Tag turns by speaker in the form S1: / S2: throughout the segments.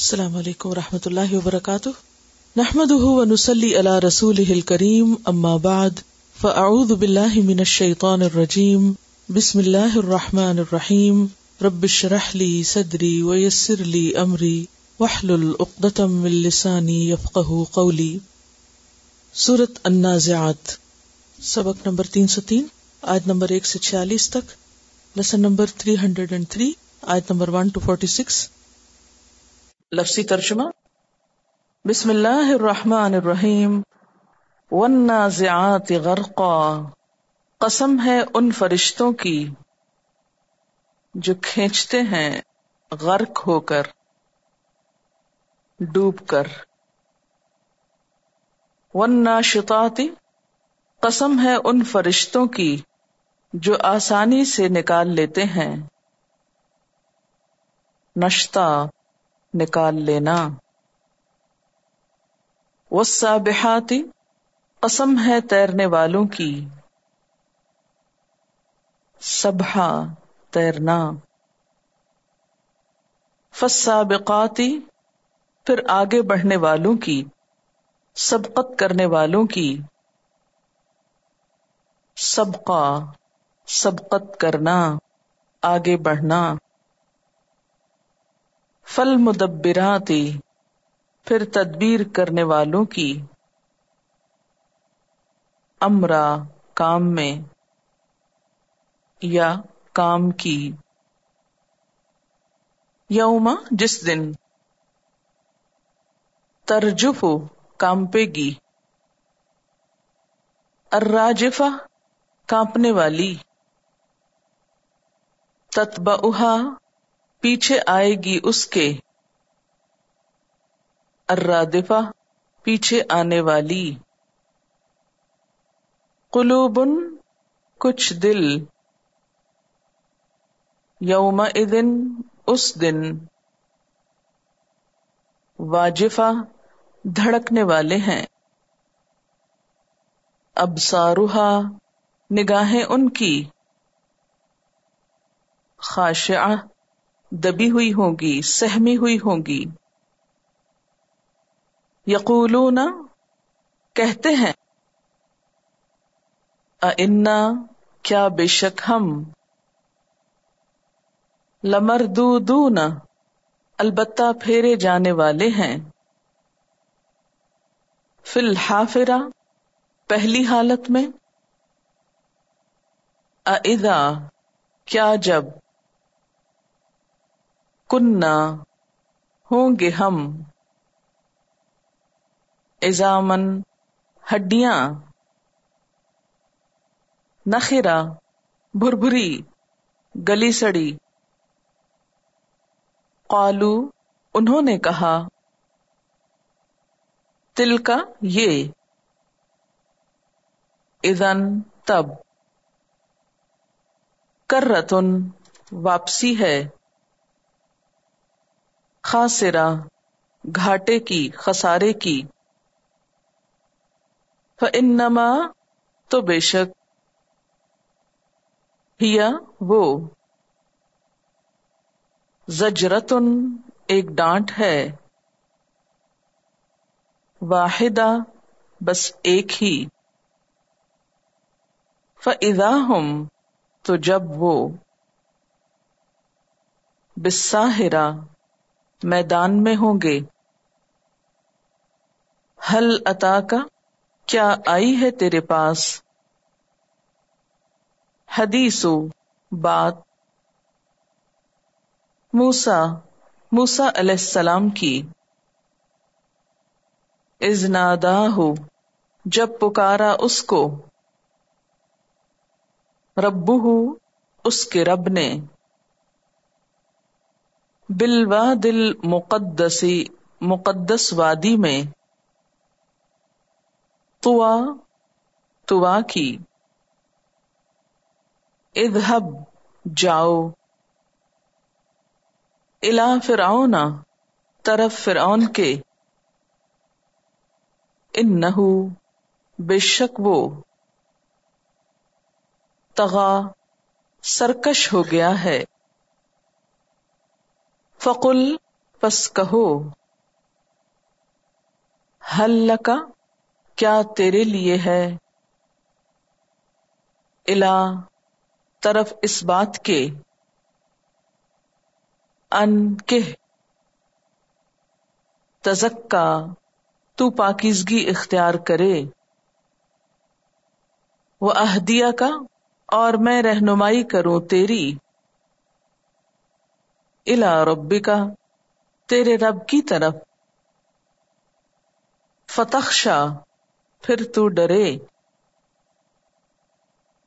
S1: السلام علیکم و رحمۃ اللہ وبرکاتہ۔ نحمد ونسلی علی رسول کریم اما بعد، فاعوذ باللہ من الشیطان الرجیم، بسم اللہ الرحمن الرحیم۔ رب اشرح صدری ویسر لی امری، واحلل عقدۃ من لسانی یفقهوا قولی۔ سورۃ النازعات، سبق نمبر 303 آیت نمبر 1 سے 46 تک لیسن نمبر 303 آیت نمبر 1 ٹو 46 لفظی ترجمہ بسم اللہ الرحمن الرحیم والنازعات غرقا قسم ہے ان فرشتوں کی جو کھینچتے ہیں غرق ہو کر، ڈوب کر۔ والناشطات قسم ہے ان فرشتوں کی جو آسانی سے نکال لیتے ہیں۔ نشتا نکال لینا۔ والسابحاتی قسم ہے تیرنے والوں کی۔ سبحا، تیرنا۔ فسابقاتی پھر آگے بڑھنے والوں کی۔ سبقت کرنے والوں کی۔ سبقا، سبقت کرنا، آگے بڑھنا۔ فل مدبراتی پھر تدبیر کرنے والوں کی۔ امرا، کام میں۔ یا کام کی۔ یوما، جس دن۔ ترجف کانپے گی۔ اراجفا کانپنے والی۔ تتبا پیچھے آئے گی اس کے۔ ارادفا پیچھے آنے والی۔ قلوبن کچھ دل۔ یوم دن اس دن۔ واجفا دھڑکنے والے ہیں۔ اب ساروہا نگاہیں ان کی۔ خاشع دبی ہوئی ہوگی سہمی ہوئی ہوگی یقولون، کہتے ہیں انا کیا بے شک ہم؟ لمردودون، البتہ پھیرے جانے والے ہیں۔ فی الحافرہ، پہلی حالت میں۔ اذا کیا جب؟ کننا ہوں گے ہم۔ ایزامن ہڈیاں۔ نخرا بھربھری، گلی سڑی۔ قالو، انہوں نے کہا تل کا یہ۔ ادن تب۔ کرتن واپسی ہے۔ خاصرا گھاٹے کی، خسارے کی۔ فنما تو بے شک ہیا وہ۔ زجرتن، ایک ڈانٹ ہے۔ واحدہ، بس ایک ہی۔ فضا ہم تو جب وہ۔ بساہرا میدان میں ہوں گے۔ حل عطا کا، کیا آئی ہے تیرے پاس؟ حدیثو، بات۔ موسا موسا علیہ السلام کی۔ ازنادا ہو جب پکارا اس کو۔ ربو ہو اس کے رب نے۔ بلوا دل مقدسی مقدس وادی میں توا توا کی۔ ادہب جاؤ۔ الا فرعون، طرف فرعون کے۔ ان بے شک وہ۔ تغا، سرکش ہو گیا ہے۔ فقل، پس کہو حل کا کیا تیرے لیے ہے؟ الا طرف اس بات کے، ان کے تزکا، تو پاکیزگی اختیار کرے۔ وہ اہدیا کا اور میں رہنمائی کروں تیری۔ الا ربی کا تیرے رب کی طرف۔ فتح شاہ پھر تو ڈرے۔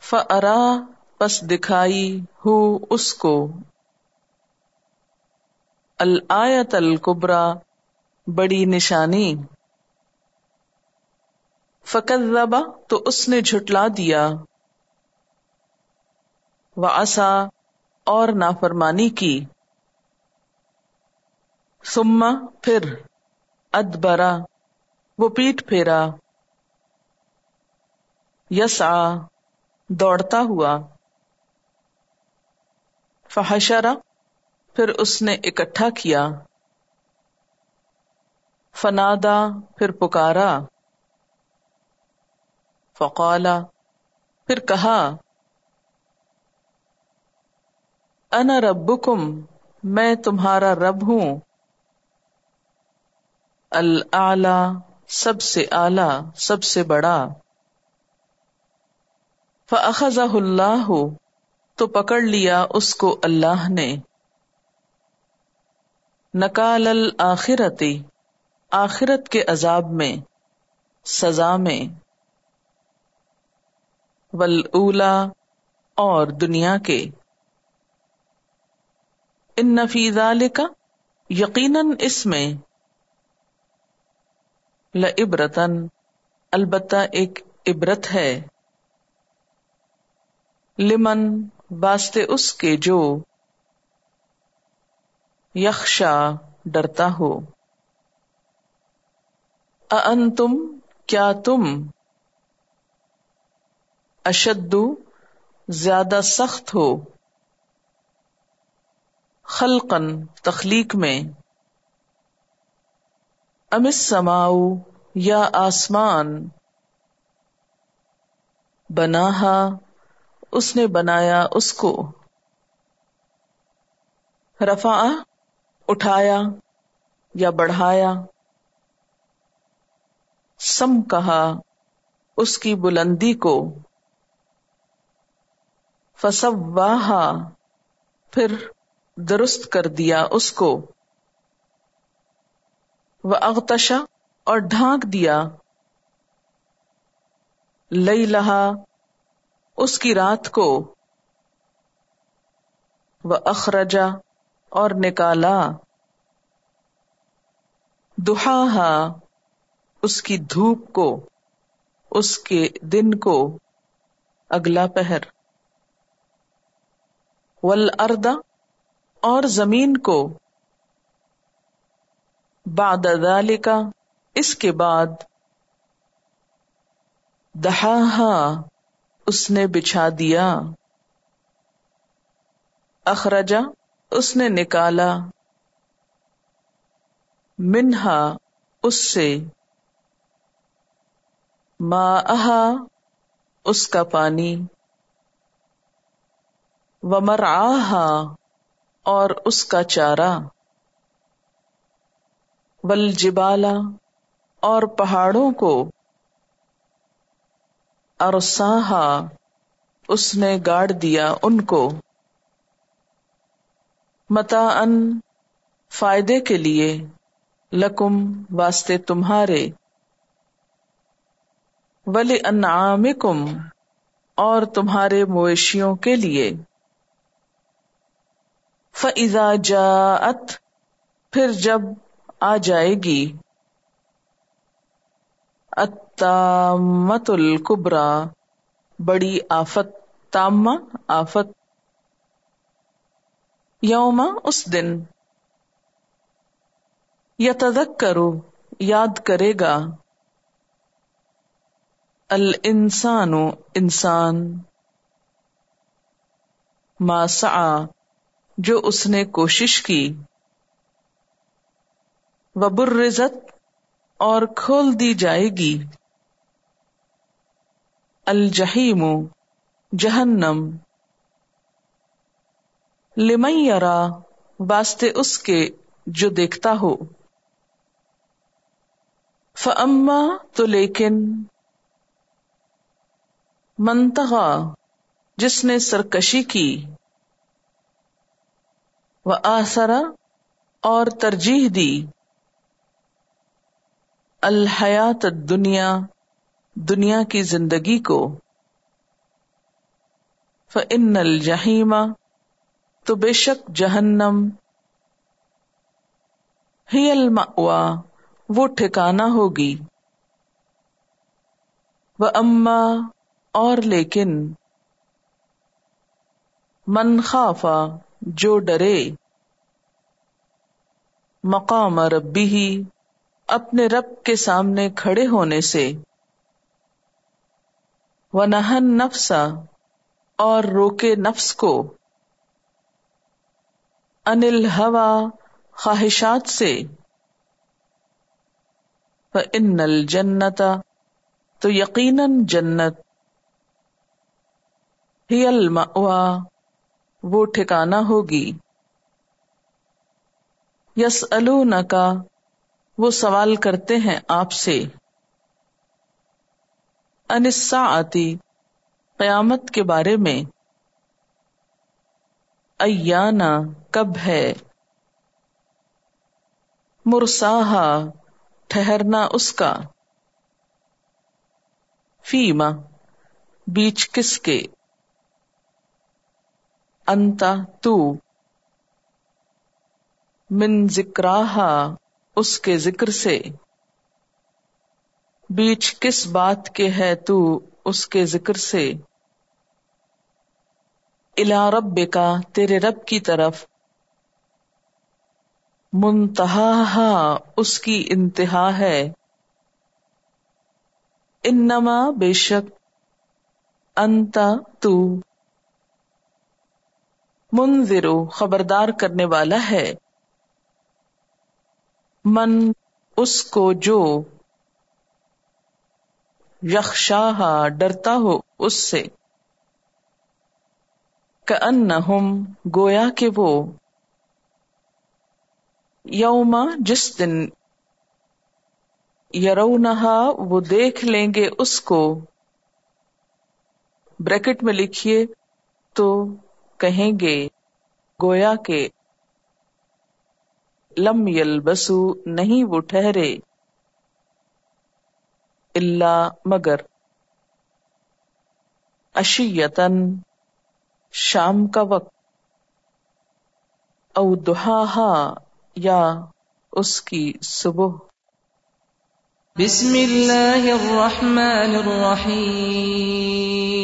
S1: فرا پس دکھائی ہو اس کو۔ الآیت الکبرا بڑی نشانی۔ فقت تو اس نے جھٹلا دیا۔ وہ آسا اور نافرمانی کی۔ سما پھر ادبرا، وہ پیٹ پھیرا یس آ دوڑتا ہوا۔ فحشرا، پھر اس نے اکٹھا کیا۔ فنادا، پھر پکارا۔ فقالا، پھر کہا، انا ربکم، میں تمہارا رب ہوں۔ العلی سب سے اعلی، سب سے بڑا۔ فاخذہ اللہ تو پکڑ لیا اس کو اللہ نے۔ نکال الآخرتی آخرت کے عذاب میں، سزا میں۔ ولا اور دنیا کے۔ ان نفیز کا یقیناً اس میں۔ لبرتن البتہ ایک عبرت ہے۔ لمن واسطے اس کے جو یخشا ڈرتا ہو۔ ان تم کیا تم؟ اشدو، زیادہ سخت ہو۔ خلقن تخلیق میں۔ امس سماؤ یا آسمان؟ بنا اس نے بنایا اس کو۔ رفا اٹھایا یا بڑھایا۔ سم کہا اس کی بلندی کو۔ فسب پھر درست کر دیا اس کو۔ وہ اغتشا اور ڈھانک دیا۔ لئی لہا اس کی رات کو۔ وہ اخرجا اور نکالا۔ دہا اس کی دھوپ کو۔ اس کے دن کو۔ اگلا پہر۔ ول اور زمین کو۔ باد کا اس کے بعد دہا اس نے بچھا دیا۔ اخرجا، اس نے نکالا۔ منہا، اس سے۔ ماں اس کا پانی۔ ومر اور اس کا چارہ۔ ول جبالا، اور پہاڑوں کو ارساہا، اس نے گاڑ دیا ان کو۔ متا ان فائدے کے لیے، لکم، واسطے تمہارے۔ ولی انعامکم اور تمہارے مویشیوں کے لیے۔ فضا جاءت، پھر جب آ جائے گی۔ اتامت القبرا بڑی آفت، تامہ آفت یوم اس دن۔ یا تدک کرو یاد کرے گا۔ الانسان انسان۔ ماسا جو اس نے کوشش کی۔ وبرزت اور کھول دی جائے گی۔ الجہیم جہنم۔ لمن یرا، واسطے اس کے جو دیکھتا ہو۔ فاما تو لیکن منتہا جس نے سرکشی کی۔ وہ آسرا اور ترجیح دی۔ الحیات دنیا دنیا کی زندگی کو۔ فن الجہیما تو بے شک جہنم۔ ہی المأوا وہ ٹھکانا ہوگی۔ وہ اما اور لیکن۔ من خافا جو ڈرے۔ مقام ربی ہی اپنے رب کے سامنے کھڑے ہونے سے۔ وہ نہن نفسا اور روکے نفس کو۔ انل ہوا خواہشات سے۔ ان الجنتا تو یقیناً جنت۔ ہی المأوا وہ ٹھکانا ہوگی۔ یس کا وہ سوال کرتے ہیں آپ سے۔ انسا آتی قیامت کے بارے میں۔ ایانا، کب ہے؟ مرساہا، ٹھہرنا اس کا۔ فیما، بیچ کس کے؟ انتا، تو۔ من ذکراہا۔ اس کے ذکر سے۔ بیچ کس بات کے ہے تو اس کے ذکر سے۔ الا رب کا تیرے رب کی طرف۔ منتہا اس کی انتہا ہے۔ انما، بے شک انتا تو۔ منذرو، خبردار کرنے والا ہے۔ من اس کو جو یخشاہ ڈرتا ہو اس سے۔ کأنہم، گویا کہ وہ یوما، جس دن یرونہا، وہ دیکھ لیں گے اس کو۔ بریکٹ میں لکھیے تو کہیں گے، گویا کے لم یل بسو نہیں وہ ٹھہرے اللہ مگر اشیتن شام کا وقت او دہا یا اس کی صبح
S2: بسم اللہ الرحمن الرحیم